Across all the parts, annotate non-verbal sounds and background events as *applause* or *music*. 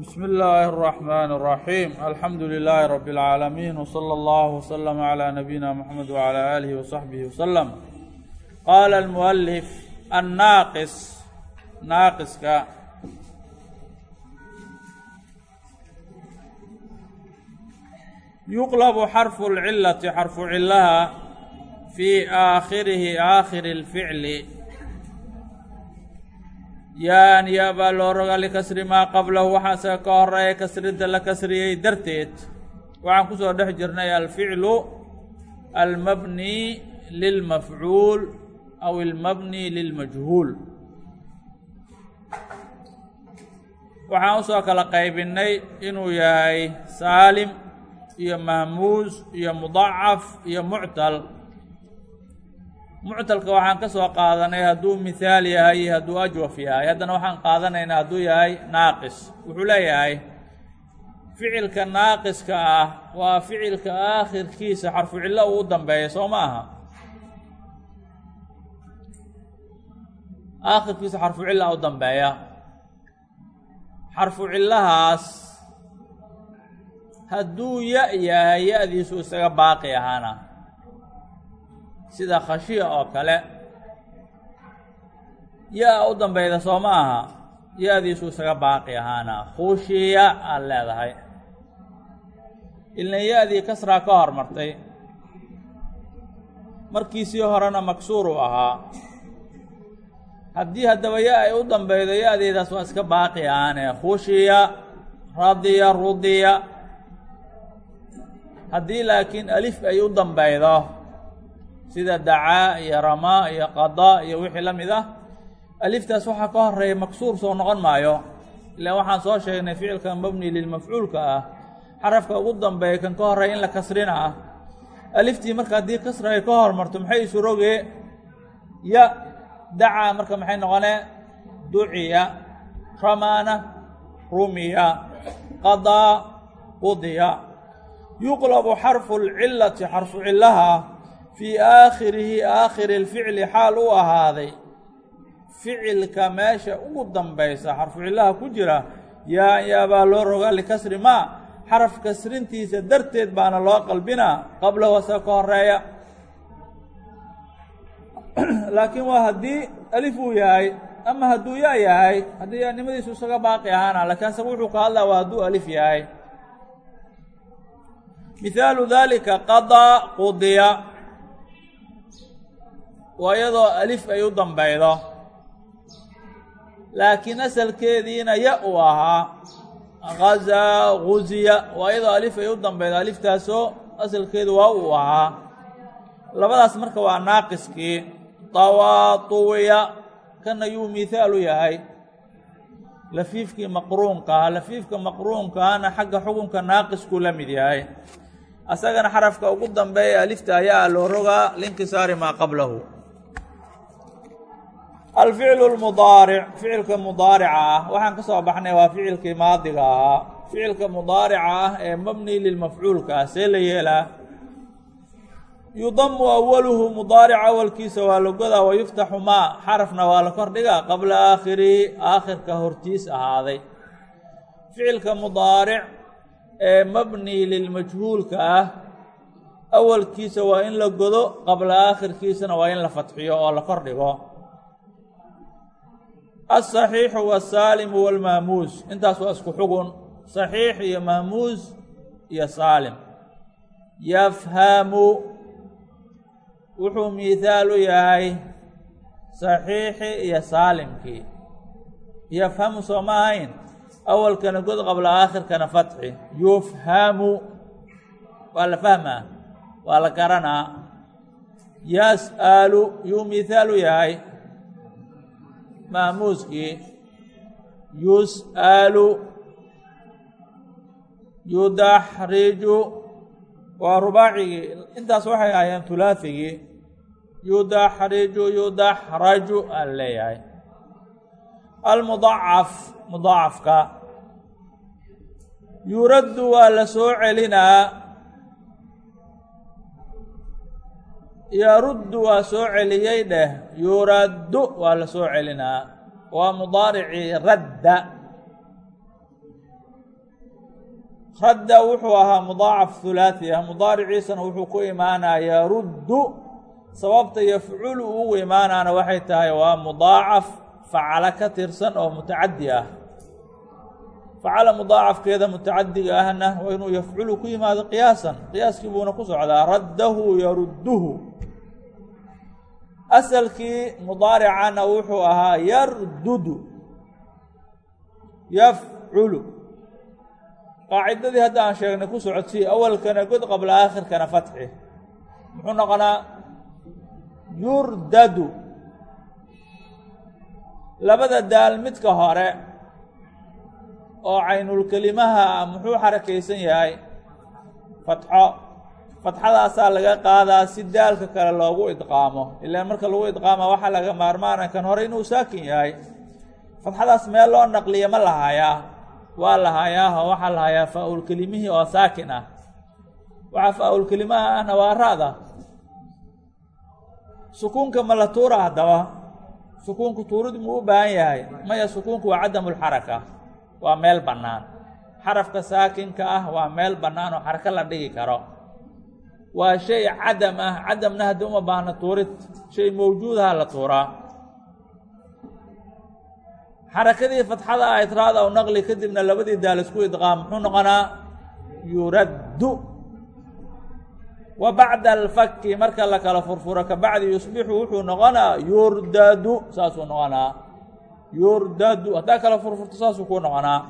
بسم الله الرحمن الرحيم الحمد لله رب العالمين وصلى الله وسلم على نبينا محمد وعلى آله وصحبه وسلم قال المؤلف الناقص ناaqصka يqلب xرف العلة xرفu cilaha في آakhirihi آakhir الفعل yaan ya baa loo rogaa likasri maa qablahu waxaa isaga ka horreeya kasrinta la kasriyey darteed. Waxaan ku soo dhex jirnay alficlu almabni lilmafcuul aw almabni lilmajhuul waxaan u soo kala qaybinay inuu yahay saalim iyo mahmuus iyo mudacaf iyo muctal muctalka waxaan ka soo qaadanay hadduu mithaal yahay iyo hadduu ajwaf yahay. Haddana waxaan qaadanaynaa hadduu yahay naaqis. Wuxuu leeyahay ficilka naaqiska ah waa ficilka aakhirkiisa xarfu cillo uu dambeeya soo ma aha? Aakhirkiisa xarfu cilla u dambeeya. Xarfu cillahaas hadduu ya yahay ya-diisu isaga baaqi ahaana sida khashiya oo kale. Ya-a u dambeyda soo ma aha ya-diisu isaga baaqi ahaana. Khushiya aad leedahay. Ilan ya-dii kasraa ka hormartay. Markiisii horena maksuur uu ahaa. Haddii haddaba ya ay u dambeydo ya-deedaas waa iska baaqi ahaane. Khushiya radiya rudiya. Haddii laakiin alif ay u dambeydo sida dacaa iyo ramaa iyo qadaa iyo wixii la mid ah aliftaas waxaa ka horreeya maksuur soo noqon maayo. Ilaan waxaan soo sheegnay ficilka mabni lilmafcuulka ah xarafka ugu dambeeya kan ka horreeya in la kasrina ah. Aliftii marka haddii kasra ay ka hormarto maxay isu rogee ya dacaa marka maxay noqonee duciya ramaana rumiya qadaa qudiya. Yuqlabu xarfu lcilati xarfu cillaha fii aakhirihi aakhiri lficli xaal u ahaaday. Ficilka meesha ugu dambaysa xarfu cillaha ku jira yaa yaabaa loo rogaa likasri maa xaraf kasrintiisa darteed baana loo qalbinaa qablahu asaga ka horreeya *clears throat* laakiin waa haddii alif uu yahay ama hadduu ya yahay haddii yaanimadiisu isaga baaqi ahaana laakiin asaga wuxuu ka hadlaa waa hadduu alif yahay. Mihaalu dalika qadaa qudiya waa iyadoo alif ay u dambeydo laakiin asalkeediina ya uu ahaa. Gazaa guziya waa iyadoo alif ay u dambeydo aliftaasoo asalkeedu waa uu ahaa. Labadaas marka waa naaqiskii. Tawaatuwiya kana yuu mihaalu yahay. Lafiifkii maqruunkaah lafiifka maqruunkaana xagga xukunka naaqiskuu la mid yahay. Asagana xarafka ugu dambeeya alifta ayaa loo rogaa. Linkisaari maa qablahu alficlu lmudaaric ficilka mudaarica ah waxaan ka soo baxnay waa ficilkii maadiga ahaa ficilka mudaarica ah ee mabni lilmafcuulka ah see la yeelaa yudamu awaluhu mudaaric awalkiisa waa la godaa wa yuftaxu maa xarafna waa la kordhigaa qabla aakhirihi aakhirka hortiis ahaaday ficilka mudaaric ee mabni lilmajhuulka ah awalkiisa waa in la godo qabla aakhirkiisana waa in la fadxiyo oo la kordhigo aلصaxiixu wاsaalimu wاlmahmuus intaas waa isku xugun صaxiix iyo mahmuus iyo saalim yafhamu wuxuu miihaalu yahay صaxiixi iyo saalimkii yafhamu soo ma ahayn awalkana god qabla aakhirkana fatxi yufhamu waa la fahmaa waa la garanaa yas'alu yuu miihaalu yahay mahmuuskii yus'alu yudaxriju waa rubaacigii intaas waxay ahaayeen hulaaثigii yudaxriju yudaxraju aan leeyahay. Almudacaf mudaacafka yuraddu waa la soo celinaa yaruddu waa soo celiyey dheh yuraddu waa la soo celinaa waa mudaaricii radda. Radda wuxuu ahaa mudaacaf hulaathi ah mudaariciisana wuxuu ku imaanayaa ruddu sababta yafculu ugu imaanaana waxay tahay waa mudaacaf facalo ka tirsan oo mutacaddi ah facala mudaacafkeeda mutacadiga ahna waa inuu yafculu ku yimaado qiyaasan qiyaaskii buuna ku socdaa raddahu yarudduhu asalkii mudaaricana wuxuu ahaa yardudu yafculu qaacidadii hadda aan sheegnay ku socodsii awalkana god qabla aakhirkana fatxi muxuu noqonaa yurdadu labada daal midka hore oo caynulkelimaha muxuu xarakaysan yahay? Fatxo. Fatxadaasaa laga qaadaa si daalka kale loogu idqaamo. Ilaan marka lagu idqaama waxaa laga maarmaana kan hore inuu saakin yahay. Fatxadaas meel loo naqliya ma lahayaa. Waa lahayaaho waxaa lahayaa faa-ul kelimihii oo saakin ah. Waxaa faa-ul kelimaha ahna waa ra-da. Sukuunka ma la tuura haddaba sukuunku tuurid muu u baahan yahay? Maya sukuunku waa cadamulxaraka waa meel bannaan. Xarafka saakinka ah waa meel bannaan oo xarako la dhigi karo. Waa shay cadam ah. Cadamna haddii uma baahna tuurid. Shay mawjuudaha la tuuraa. Xarakadii fatxada ah itraada u naqli kadibna labadii daal isku idqaam. Muxuu noqonaa? Yuraddu. Wa bacda alfaki marka la kala furfuro kabacdi yusbixu wuxuu noqonaa yurdadu saasuu noqonaa yurdadu haddaa kala furfurto saasuu kuu noqonaa.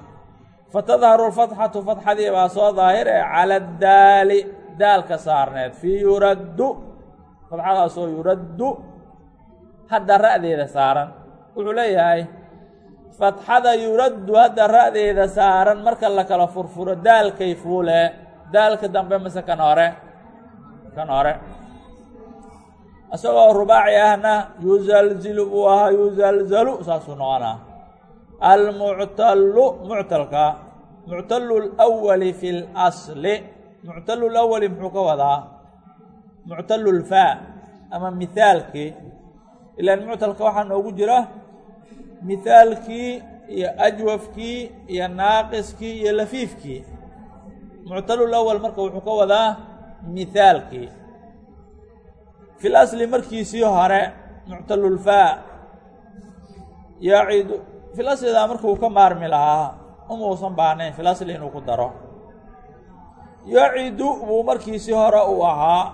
Fatadharu lfatxatu fatxadii baa soo daahire cala daali daalka saarneed. Fii yuraddu fatxadaasoo yuraddu hadda ra'deeda saaran. Wuxuu leeyahay fatxada yuraddu hadda ra'deeda saaran marka la kala furfuro daalkay fuule. Daalka dambe mise kan hore kan hore isagoo rubaaci ahna yuzalzilu buu ahaa yuzalzalu saasuu noqonaa. Almuctalu muctalka muctalu lwali fi اlasli muctalu lawali muxuu ka wadaa? Muctalu lfaa ama mihaalkii ilaan muctalka waxaa noogu jira mihaalkii iyo ajwafkii iyo naaqiskii iyo lafiifkii. Muctalul awal marka wuxuu ka wadaa mihaalkii fil asli markiisii hore muctalulfaa yacidu fil aslidaa markuu ka maarmi lahaa umuusan baahnayn fil asli inuu ku daro. Yacidu buu markiisii hore uu ahaa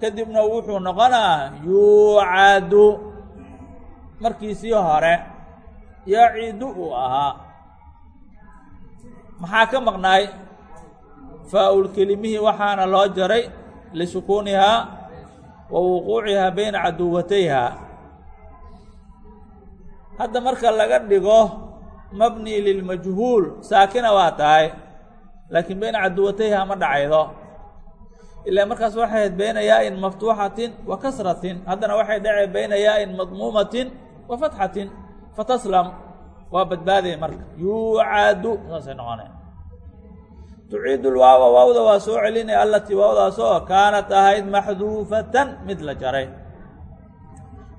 kadibna wuxuu noqonaa yuucadu markiisii hore yacidu uu ahaa. Maxaa ka maqnaay? Faa-ul kelimihii waxaana loo jaray lisukuunihaa wa wuquucihaa bayna caduwatayha. Hadda marka laga dhigo mabni lilmajhuul saakina waa tahay laakiin bayna caduwatayha ma dhacaydo. Ilaa markaas waxay ahayd bayna yaa-in maftuuxatin wa kasratin haddana waxay dhacay bayna yaa-in madmuumatin wa fatxatin fataslam waa badbaaday marka. Yuucadu saasay noqonay tuciidu lwaawa waawda waa soo celinaya allatii waawdaasoo kaanat ahayd maxduufatan mid la jaray.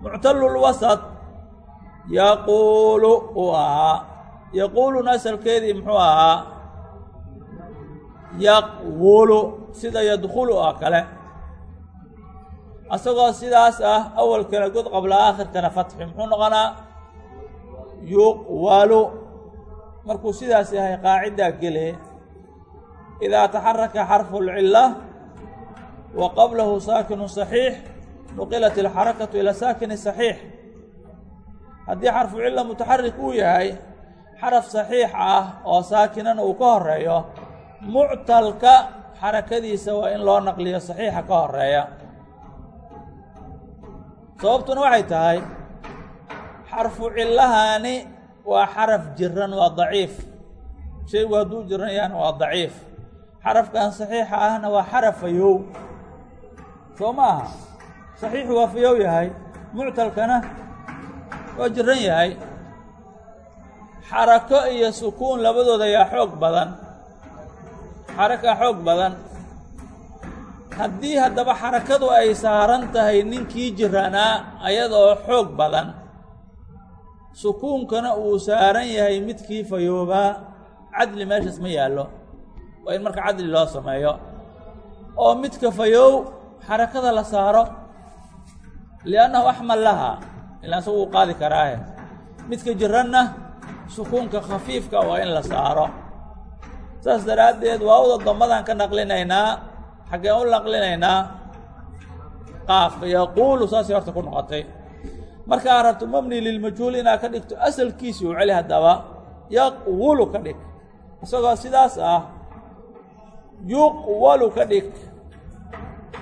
Muctalu lwasat yaquulu uu ahaa yaquuluna asalkeedii muxuu ahaa yaqwulu sida yadkhulu oo kale. Asagoo sidaas ah awalkana god qabla aakhirkana fatxi muxuu noqonaa yuqwalu. Markuu sidaas yahay qaaciddaa gele idaa taxaraka xarfu اlcila wa qablahu saakinu صaxiix nuqilat اlxarakatu ila saakini صaxiix haddii xarfu cila mutaxarik uu yahay xaraf saxiix ah oo saakinana uu ka horeeyo muctalka xarakadiisa waa in loo naqliyo saxiixa ka horeeya sababtuna waxay tahay xarfu cilahaani waa xaraf jiran waa daciif shaygu hadduu jiran yahana waa daciif xarafkan saxiixa ahna waa xaraf fayow. Soo ma aha saxiixu waa fayow yahay muctalkana waa jiran yahay. Xarako iyo sukuun labadooda yaa xoog badan. Xaraka xoog badan. Haddii haddaba xarakadu ay saaran tahay ninkii jiranaa ayadoo xoog badan. Sukuunkana uu saaran yahay midkii fayoobaa cadli meeshaas ma yaallo waa in marka cadli loo sameeyo oo midka fayow xarakada la saaro liannahu axmal laha ilaa isagu uu qaadi karaahe midka jiranna sukuunka khafiifka waa in la saaro. Saas daraaddeed waawda dambadan ka naqlinaynaa xaggeen u naqlinaynaa qaafka yaquulu saasay horta ku noqotay. Markaa rabto mabni lilmajhuul inaad ka dhigto asalkiisii u celi haddaba yaqwulu ka dhig. Isagoo sidaas ah yuqwalu ka dhig.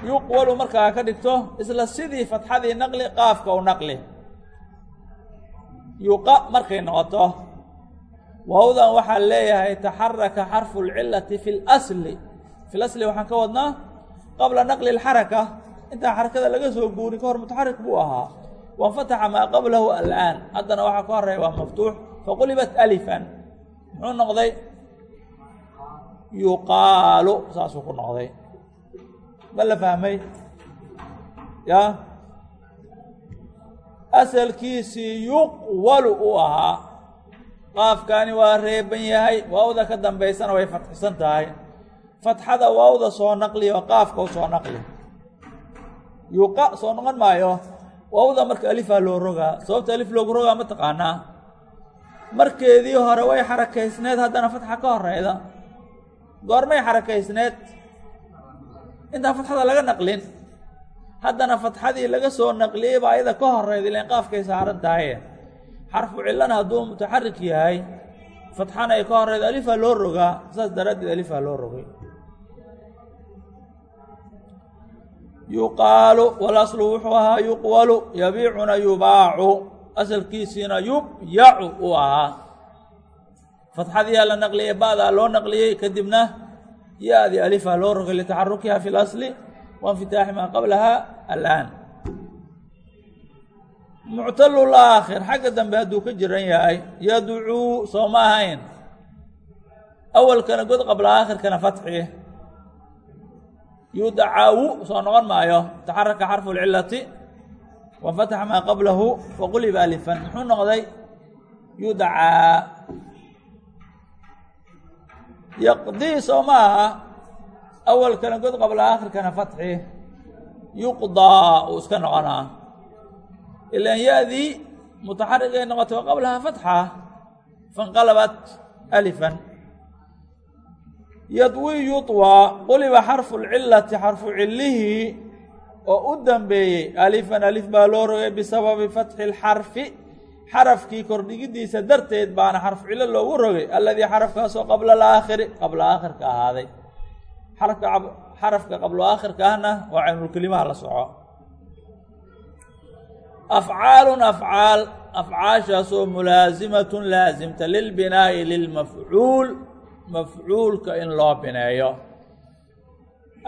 Yuqwalu markaa ka dhigto isla sidii fatxadii naqli qaafka u naqli. Yuqa markay noqoto waawdan waxaa leeyahay taxaraka xarfu lcilati fi lasli fi lasli waxaan ka wadnaa qabla naqli اlxaraka intaan xarakada laga soo guurin ka hor mutaxarik buu ahaa. Wanfataxa maa qablahu alaan. Haddana waxaa ka horreeya waa maftuux. Faqulibat alifan. Muxuu noqday yuqaalu saasuu ku noqday. Ma la fahmay? Ya? Asalkiisii yuqwalu uu ahaa qaafkaani waa reeban yahay waawda ka dambaysana way fatxisan tahay. Fatxada waawda soo naqli oo qaafka u soo naqli yuqa soo noqon maayo waawda marka alifaa loo rogaa sababta alif loogu rogaa ma taqaanaa? Markeedii hore way xarakaysneed haddana fatxa ka horeyda goormay xarakaysneed. Intaan fatxada laga naqlin. Haddana fatxadii laga soo naqliyey baa ayada ka horeyda ilan qaafkay saaran tahay xarfu cilana hadduu mutaxarik yahay fatxana ay ka horeyda alifaa loo rogaa saas daraaddeed alifaa loo rogay. Yuqaalu walaslu wuxuu ahaa yuqwalu yabiicuna yubaacu asalkiisiina yubyacu uu ahaa fatxadiyaa la naqliyey ba'daa loo naqliyey kadibna ya-dii alifaa loo rogay litaxarukiha fi lasli wainfitaaxi maa qablaha alaan. Muctalul aakhir xagga dambe hadduu ka jiran yahay yadcuu soo ma ahayn. Awalkana god qabla aakhirkana fatxi. Yudcawu soo noqon maayo. Taxaraka xarfu lcilati wanfataxa maa qablahu faquliba alifan muxuu noqday? Yudcaa yaqdii soo ma aha awalkana god qabla aakhirkana fatxi yuqdaa uu iska noqonaa. Ilan ya-dii mutaxarigay noqotay wa qablaha fatxa fanqalabat alifan. Yadwi yudwaa quliba xarfu lcilati xarfu cilihii oo u dambeeyey alifan alif baa loo rogay bisababi fatxi lxarfi xarafkii kordhigidiisa darteed baana xarfu cilo loogu rogay alladii xarafkaasoo qabla alaakhiri qabla aakhirka ahaaday. Xarafka xarafka qablo aakhirka ahna waa caynulkelimaha la soco. Afcaalun afcaal afcaashaasoo mulaasimatun laasimta lilbinaa'i lilmafcuul mafcuulka in loo bineeyo.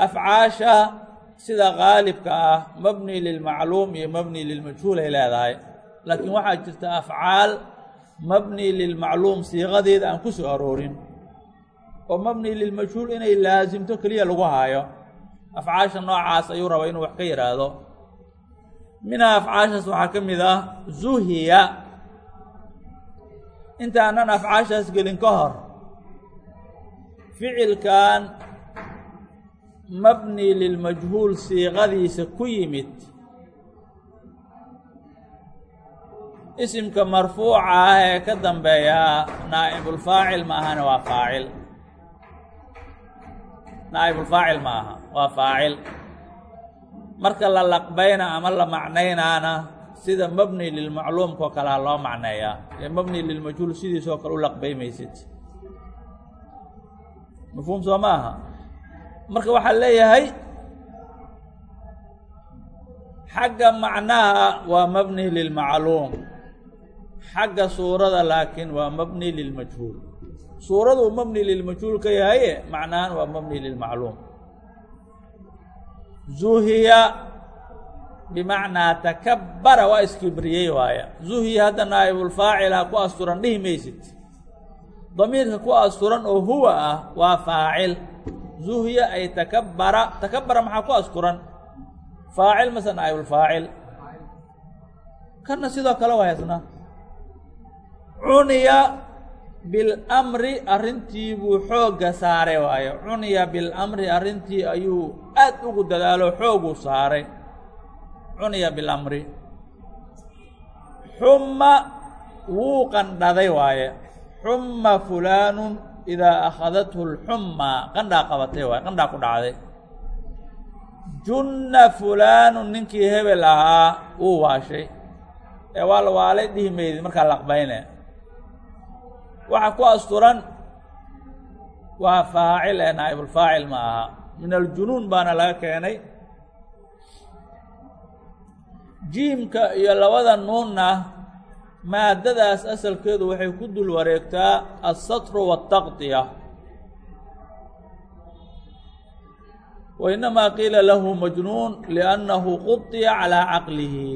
Afcaasha sida qaalibka ah mabni lilmacluum iyo mabni lilmajhuul ay leedahay laakiin waxaa jirta afcaal mabni lilmacluum siiqadeeda aan ku soo aroorin oo mabni lilmajhuul inay laasimto keliya lagu haayo. Afcaasha noocaas ayuu rabaa inuu wax ka yidhaahdo minhaa afcaashaas waxaa ka mid ah zuhiya. Intaanan afcaashaas gelin ka hor ficilkan mabni lilmajhuul siiqadiisa ku yimid isimka marfuuca ah ee ka dambeeya naa'ibulfaacil ma ahana waa faacil. Naa'ibulfaacil ma aha waa faacil. Marka la laqbayna ama la macnaynaana sida mabni lilmacluumka oo kalea loo macneeyaa. Ee mabni lilmajhuul sidiisoo kale u laqbaymaysid mafhuum soo ma aha? Marka waxaa leeyahay xagga macnaha waa mabni lilmacluum xagga suurada laakiin waa mabni lilmajhuul suuraduu mabni lilmajhuul ka yahaye macnahan waa mabni lilmacluum zuhiya bimacnaa takabbara waa iskibriyey waaya zuhiya hadda naa'ibulfaacila ku asturan dhihi maysid. Damiirka ku asturan oo huwa ah waa faacil. Zuhiya ay takabbara takabbara maxaa ku asturan? Faacil mase naa'ibulfaacil kana sidoo kale waa haysna cuniya bilamri arrintii buu xoogga saaray waaye cuniya bilamri arrintii ayuu aad ugu dadaalo xooguu saaray. Cuniya bilamri xumma wuu qandhaday waaye. Xumma fulaanun idaa akhadathu lxummaa qandhaa qabatay waaye qandhaa ku dhacday. Junna fulaanun ninkii hebel ahaa wuu waashay. Ee waa la waalay dhihi maydid markaa laqbayne waxa ku asturan waa faacil ee naa'ibulfaacil ma aha. Min aljunuun baana laga keenay. Jiimka iyo labada nuunna maadadaas asalkeedu waxay ku dul wareegtaa alsatru waataqdiya wa innamaa qiila lahu majnuun liannahu qudiya calaa caqlihi.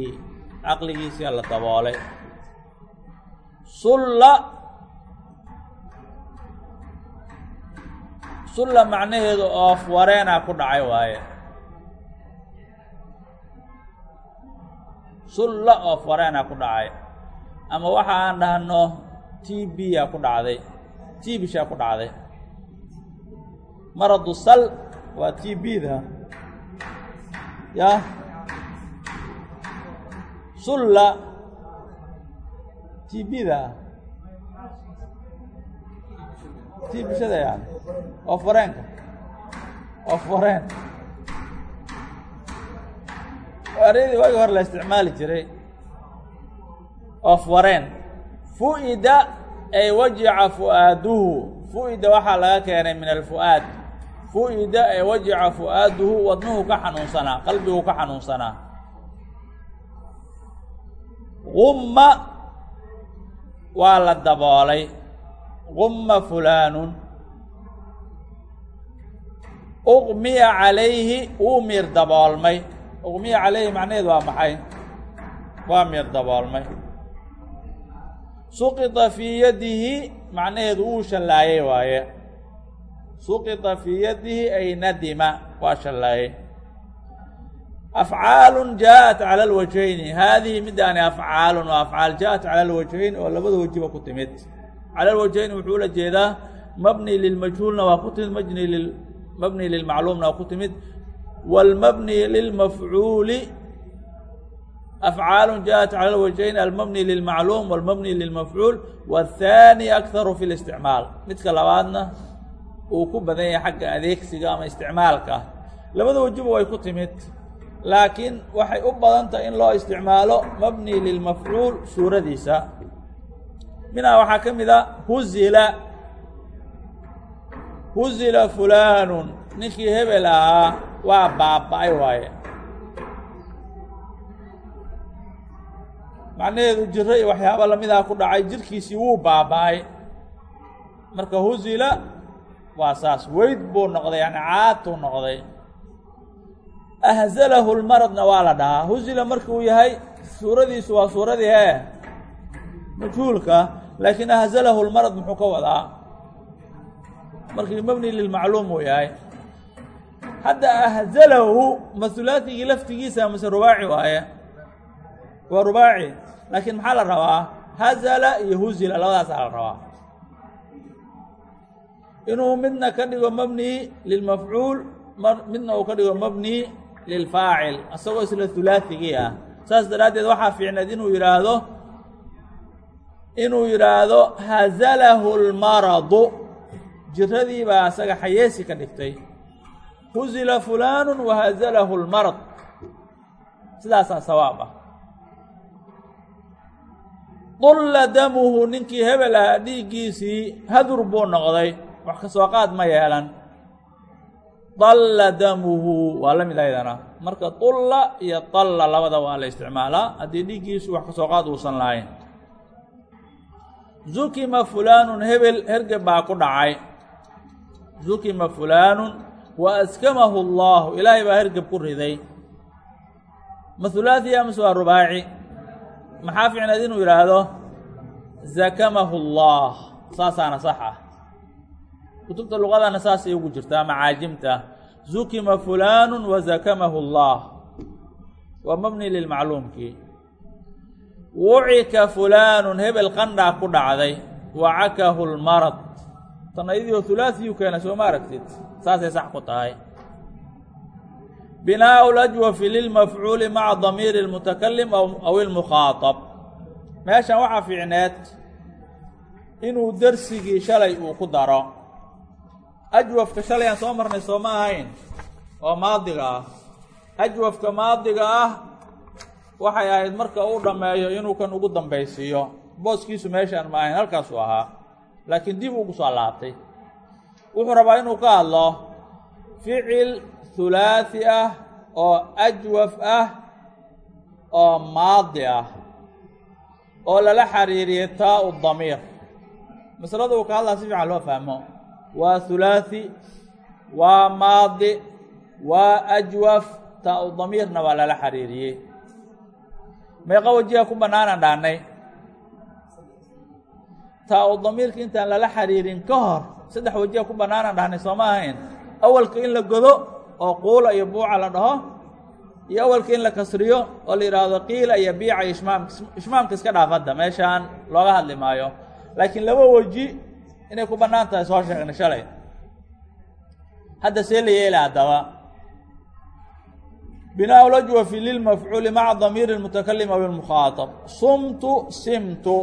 Caqligiisia la daboolay. Sulla sulla macnaheedu oof wareenaa ku dhacay waaye. Sulla oof wareenaa ku dhacay. Ama waxa aan dhahno t b aa ku dhacday. Tibishaa ku dhacday. Maradu sal waa t b da. Ya. Sulla t b da tibishada yani oof wareenka oof wareen aryadii waagi hore la isticmaali jiray oof wareen fu-ida ay wajica fu'aaduhu fu-ida waxaa laga keenay min alfu'aad fu-ida ay wajica fu'aaduhu wadnuhu ka xanuunsanaa qalbigu ka xanuunsanaa gumma waa la daboolay gumma fulaanun. Uqmiya calayhi wuu miir daboolmay. Uqmiya calayhi macnaheedu waa maxay? Waa miir daboolmay. Suqita fii yadihi macnaheedu wuu shallaayey waaye. Suqita fii yadihi ay nadima waa shallaayey. Afcaalun jaaءat cala alwajhayni haadihi midaani afcaalun waa afcaal jaaءat cala alwajhayn oo labada wajiba ku timid cala alwajhayni wuxuu ula jeedaa mabni lilmajhuulna waa ku timid mabni lil mabni lilmacluumna waa ku timid wاlmabni lilmafcuuli afcaalu jaaءat cala alwajhayn almabni lilmacluum wاlmabni lilmafcuul wاthaani akharu fi اlisticmaal midka labaadna uu ku badan yahay xagga adeegsiga ama isticmaalka labada wajiba way ku timid laakiin waxay u badan tahay in loo isticmaalo mabni lilmafcuul suuradiisa minhaa waxaa ka mid a huzila. Huzila fulaanun. Ninkii hebel ahaa waa baaba-ay waaye. Macnaheedu jiro iyo waxyaaba lamidaa ku dhacay jirkiisii wuu baaba-ay. Marka huzila waa saas. Weyd buu noqday yani caatuu noqday. Ahzalahu lmaradna waa la dhahaa. Huzila marka uu yahay suuradiisu waa suuradii hee. Majhuulka laakiin ahzalahu lmarad muxuu ka wadaa? Markii mabni lilmacluum uu yahay. Hadda ahzalahu mahulaatigii laftigiisa mase rubaaci waaye? Waa rubaaci. Laakiin maxaa la rabaa? Hazala iyo huzila labadaasaa la rabaa. Inuu midna ka dhigo mabni lilmafcuul midna uu ka dhigo mabni lilfaacil isagoo isla hulaatigii ah. Saas daraaddeed waxaa fiicneed inuu yidhaahdo inuu yidhaahdo hazalahu lmaradu jiradii baa isaga xayeesi ka dhigtay. Huzila fulaanu wahazalahu lmarad sidaasaa sawaab ah. Dulla damuhu ninkii hebel ahaa dhiiggiisii hadur buu noqday. Wax ka soo qaad ma yeelan. Dalla damuhu. Waa la mid aydana marka dulla iyo dalla labada waa la isticmaalaa. Haddii dhiiggiisu wax ka soo qaad uusan lahayn zukima fulaanun hebel hergeb baa ku dhacay zukima fulaanun wa askamahu allahu ilaahay baa hergeb ku riday mahulaathiya mase waa rubaaci maxaa fiicneed inuu yidhaahdo zakamahu allah saasaana sax ah kutubta luqadana saasay ugu jirtaa macaajimta zukima fulaanu wa zakamahu allah waa mabni lilmacluumkii wucika fulaanun hebel qandhaa ku dhacday wacakahu lmarad. Tan ayadiio hulaasiyu keena soo ma aragtid saasay sax ku tahay. Binaau lajwafi lilmafcuuli maca damiiri اlmutakalim aw ilmukhaaطab meeshan waxaa fiicneed inuu dersigii shalay uu ku daro. Ajwafka shalay aan soo marnay soo ma ahayn oo maadiga ah. Ajwafka maadiga ah waxay ahayd marka uu dhammeeyo inuu kan ugu dambaysiiyo booskiisu meeshaan ma ahayn halkaasuu ahaa. Laakiin dib ugu soo laabtay. Wuxuu rabaa inuu ka hadlo ficil hulaahi ah oo ajwaf ah oo maadi ah oo lala xiriiriyay taa-u damiir. Masalada uu ka hadlaa si fiican loo fahmo. Waa hulaahi waa maadi waa ajwaf taa-u damiirna waa lala xiriiriyey meeqa wajiha ku bannaanaan dhahnay taa-u damiirka intaan lala xiriirin ka hor saddex wajiha ku bannaanaan soo ma ahayn? Awalka in la godo oo quula iyo buuca la dhaho iyo awalka in la kasriyo oo la yidhaahdo qiila iyo biica iyo ishmaamka ishmaamka iska dhaaf hadda meeshaan looga hadli maayo. Laakiin laba weji inay ku bannaan tahay soo sheegnay shalay. Hadda see la yeela haddaba binaa lajwafi lilmafcuuli maca damiiri اlmutakalim aw ilmukhaaطab sumtu simtu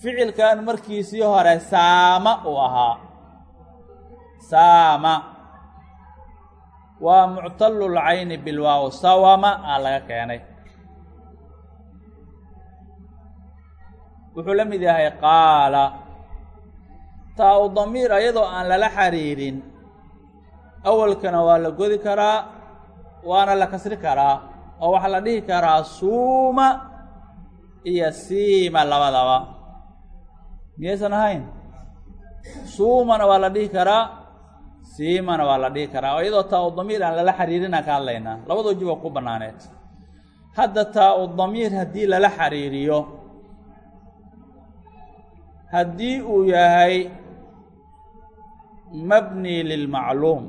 ficilkan markiisii hore saama uu ahaa saama waa muctalu lcayni bilwaaw sawama aa laga keenay wuxuu la mid yahay qaala taa u damiir aan lala xariirin awalkana waa la godi karaa waana la kasri karaa oo waxaa la dhihi karaa suuma iyo siima labadaba. Miyaysan ahayn? Suumana waa la dhihi karaa siimana waa la dhihi karaa. Oo iyadoo taa u damiir aan lala xariirinaan ka hadlaynaa labada waji ku bannaaneed. Hadda taa u damiir haddii lala xariiriyo haddii uu yahay mabni lilmacluum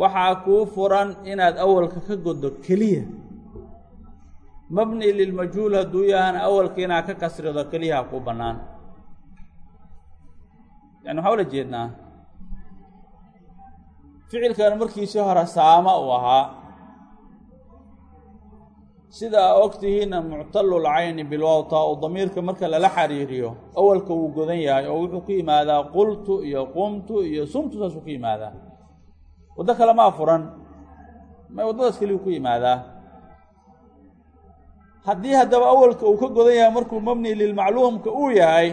waxaa kuu furan inaad awalka ka goddo keliya. Mabni lilmajhuul hadduu yahana awalka inaad ka kasrido keliyaha kuu bannaan. Yani waxaa ula jeednaa ficilkan markiisii hore saama uu ahaa sida ogtihiina muctalu lcayni bilwawta u damiirka marka lala xariiriyo awalka wuu godan yahay oo wuxuu ku yimaadaa qultu iyo qumtu iyo sumtu saasuu ku yimaadaa waddo kale maa furan. Ma waddadaas keliyu ku yimaadaa. Haddii haddaba awalka uu ka godan yahay markuu mabni lilmacluumka uu yahay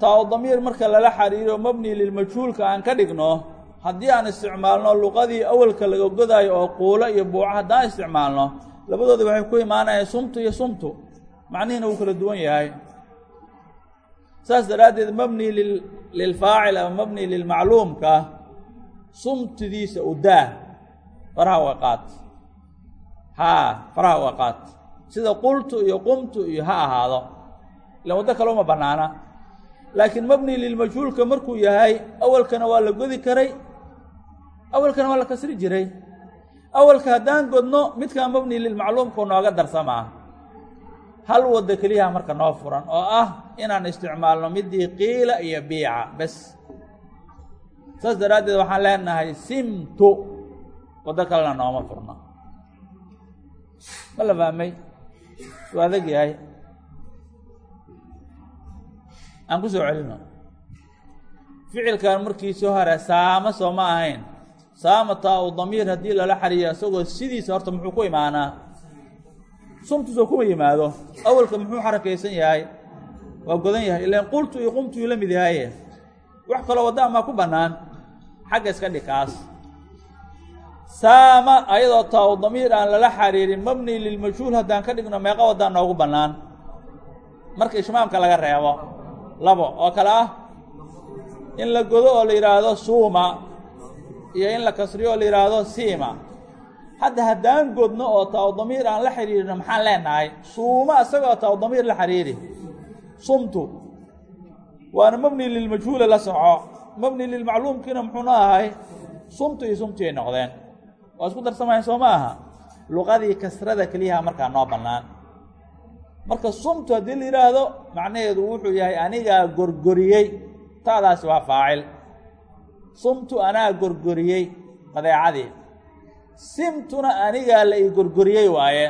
taa u damiir marka lala xariiriyo mabni lilmajhuulka aan ka dhigno haddii aan isticmaalno luqadii awalka laga godaayo oo quulo iyo buuco haddaan isticmaalno labadoodi waxay ku imaanayaan sumtu iyo sumtu. Macnihiina wuu kala duwan yahay. Saas daraaddeed mabni lil lilfaacil ama mabni lilmacluumka sumtidiisa u daa faraha uga qaad haa faraha uga qaad sida qultu iyo qumtu iyo ha ahaado. Ilan waddo kale uma bannaana. Laakiin mabni lilmajhuulka markuu yahay awalkana waa la godi karay. Awalkana waa la kasri jiray. Awalka haddaan godno midkaan mabni lilmacluumku nooga darsamaa hal waddo keliyaha marka noo furan oo ah inaan isticmaalno midii qiila iyo biica bes saas daraaddeed waxaan leenahay simtu waddo kalena nooma furno ma la fahmay suu adag yahay. Aan ku soo celino. Ficilkan markiisii hore saama soo ma ahayn. Saama taa u damiir haddii lala xariyo isagoo sidiisa horta muxuu ku imaanaa? Sumtusoo kuma yimaado. Awalka muxuu xarakaysan yahay? Waa godan yahay. Ilaan qultu iyo qumtu uu la mid yahaye wax kaloo wadda amaa ku bannaan xagga iska dhig kaas saama ayadoo taa u damiir aan lala xariirin mabni lilmajhuul haddaan ka dhigno meeqa waddaan noogu bannaan. Marka ishmaamka laga reebo labo oo kale ah in la godo oo la yidhaahdo suuma iyo in la kasriyo oo la yidhaahdo siima. Hadda haddaan godno oo taa damiir aan la xiriirino maxaan leenahay? Suuma isagoo taa damiir la xiriiri sumtu. Waana mabni lilmajhuula la soco mabni lilmacluumkiina muxuuna ahay sumtu iyo sumtu ay noqdeen. Waa isku darsamayan soo ma aha luqadii kasrada keliyaha markaa noo bannaan. Marka sumtu haddii la yidhaahdo macnaheedu wuxuu yahay anigaa gorgoriyey. Taadaasi waa faacil. Sumtu anaa gorgoriyey badeecadii. Simtuna anigaa la ii gorgoriyey waaye.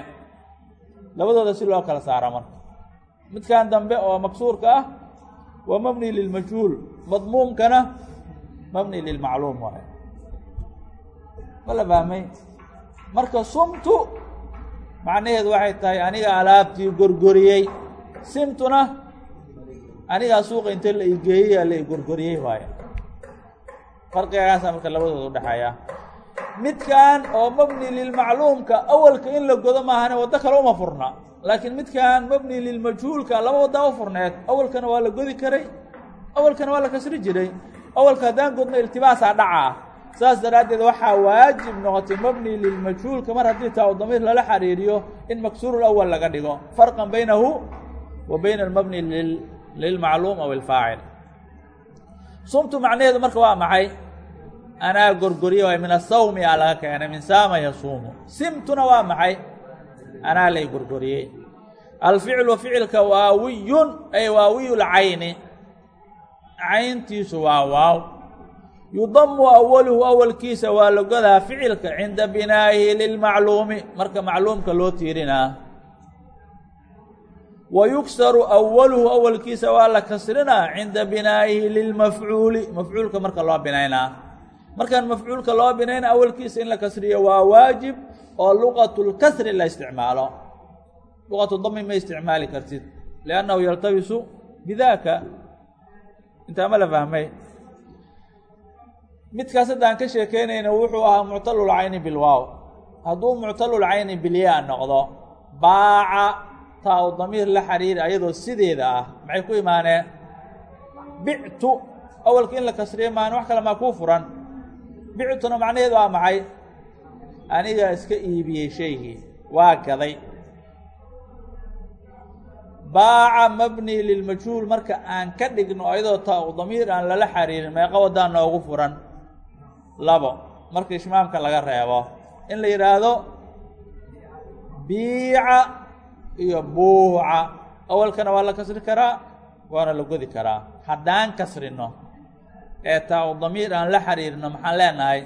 Labadooda si loo kala saara marka. Midkan dambe oo maksuurka ah waa mabni lilmajhuul madmuumkana mabni lilmacluum waaye. Ma la fahmay? Marka sumtu macnaheedu waxay tahay aniga alaabtii gorgoriyey. Simtuna anigaa suuqa inta la igeeyey la i gorgoriyey waaye. Farqigaasaa marka labadooda udhexeeya midkan oo mabni lilmacluumka awalka in la godo maahane waddo kale uma furna. Laakiin midkan mabni lilmajhuulka laba waddaa u furneed awalkana waa la godi karay awalkana waa la kasri jiray. Awalka haddaan godno iltibaasaa dhacaa saas daraaddeed waxaa waajib noqotay mabni lilmajhuulka mar haddii taa damiir lala xariiriyo in maksuurul awal laga dhigo. Farqan baynahu wa bayna almabni lilmacluum aw ilfaacil sumtu macnaheedu marka waa maxay? Anaa gorgoriye waay min asawmi aa laga keenay min saama yasuumu. Simtuna waa maxay? Anaa lay gorgoriyey alficlu ficilka waawiyun ay waawiyu lcayni cayntiisu waa waaw. Yudamu awaluhu awalkiisa waa la godaa ficilka cinda binaa'ihi lilmacluumi. Marka macluumka loo tiirinaa wa yugsaru awaluhu awalkiisa waa la kasrinaa cinda binaa'ihi lilmafcuuli. Mafcuulka marka loo binaynaa. Markaan mafcuulka loo binayna awalkiisa in la kasriyo waa waajib oo luqatu lkasri la isticmaalo. Luqatu dami ma isticmaali kartid liannahu yaltabisu bidaaka intaa ma la fahmay. Midkaas haddaan ka sheekeynayna wuxuu ahaa muctalulcayni bilwaaw. Hadduu muctalulcayni bilyaa noqdo baaca taa u damiir la xiriiri ayadoo sideeda ah. Maxay ku imaaneen? Bictu awalka in la kasriyo maan wax kale maa kuu furan. Bictuna macnaheedu waa maxay? Anigaa iska iibiyey shaygii waa gaday baaca mabni lilmajhuul marka aan ka dhigno ayadoo taa u damiir aan lala xariirin meeqa wadaa noogu furan. Labo marka ishmaamka laga reebo in la yidhaahdo biica iyo buuca. Awalkana waa la kasri karaa waana la godi karaa. Haddaan kasrino ee taa u damiir aan la xariirino maxaan leenahay?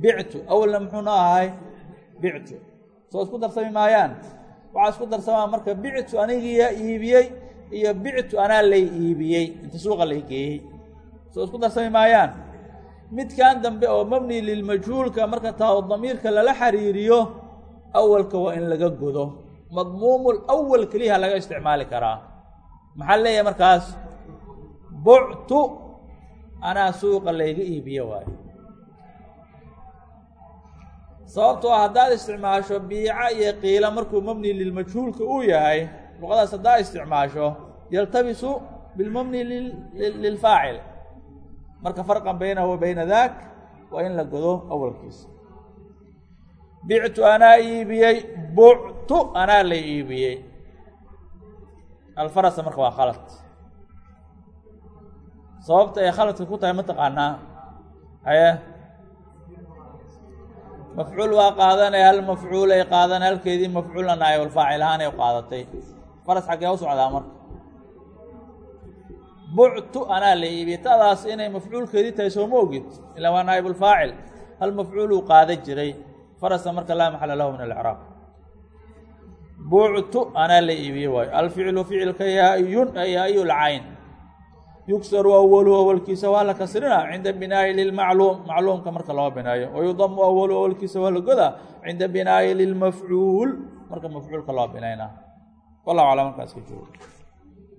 Bictu awalna muxuu noo ahay? Bictu. Soo isku darsami maayaan waxaa isku darsamaa marka bictu anigiiyaa iibiyey iyo bictu anaa lay iibiyey. Inta suuqa lay geeyey. Soo isku darsami maayaan? Midkan dambe oo mabni lilmajhuulka marka taa u damiirka lala xariiriyo awalka waa in laga godo madmuumul awal keliyaha laga isticmaali karaa. Maxaa leeyahay markaas? Buctu anaa suuqa layga iibiye waayo sababtoo ah haddaad isticmaasho biica iyo qiila markuu mabni lilmajhuulka uu yahay luqadaas haddaad isticmaasho yaltabisu bilmabni lilfaacil. Marka farqan baynahu wa bayna daak waa in la godo awalkiisa. Bictu anaa iibiyey buctu anaa la iibiyey. Alfarasa marka waa khalad. Sababta ay khaladka ku tahay ma taqaanaa? Haye mafcuul waa qaadanay hal mafcuul ay qaadan halkeedii ahaan ay u qaadatay faras xaggee u socdaa marka buctu anaa la iibiyey ta'daas inay mafcuulkeedii tahay sooma ogid ilaa waa naayibulfaacil hal mafcuuluu qaada jiray farasa marka laa maxala lahu min alcraab buctu anaa la iibiyey waayo alficlu ficilka yaayun yaayu lcayn yugsaru awaluhu awalkiisa waa la kasrinaa cinda binaa'i lilmacluum macluumka marka loo binaayo wayudamu awaluhu awalkiisa waa la godaa cinda binaa'i lilmafcuul marka mafcuulka loo binaynaa wallahu aclam markaas ka joogo